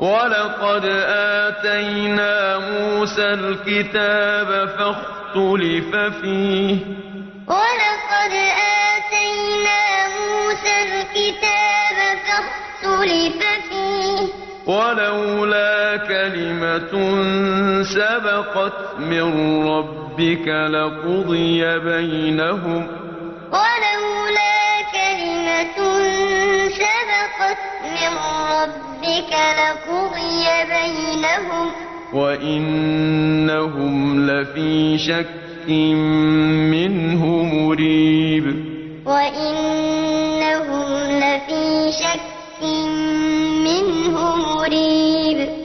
وَلَقَدْ آتَيْنَا مُوسَى الْكِتَابَ فَاخْتُلِفَ فِيهِ ۚ. وَلَوْلَا كَلِمَةٌ سَبَقَتْ مِن رَّبِّكَ لَقُضِيَ بَيْنَهُمْ ۚ. وَلَقَدْ آتَيْنَا مُوسَى الْكِتَابَ فَاخْتُلِفَ فِيهِ ۚ وَلَوْلَا كَلِمَةٌ سَبَقَتْ مِن رَّبِّكَ لَقُضِيَ بَيْنَهُمْ ۚ وَإِنَّهُمْ لَفِي شَكٍّ مِّنْهُ مُرِيبٍ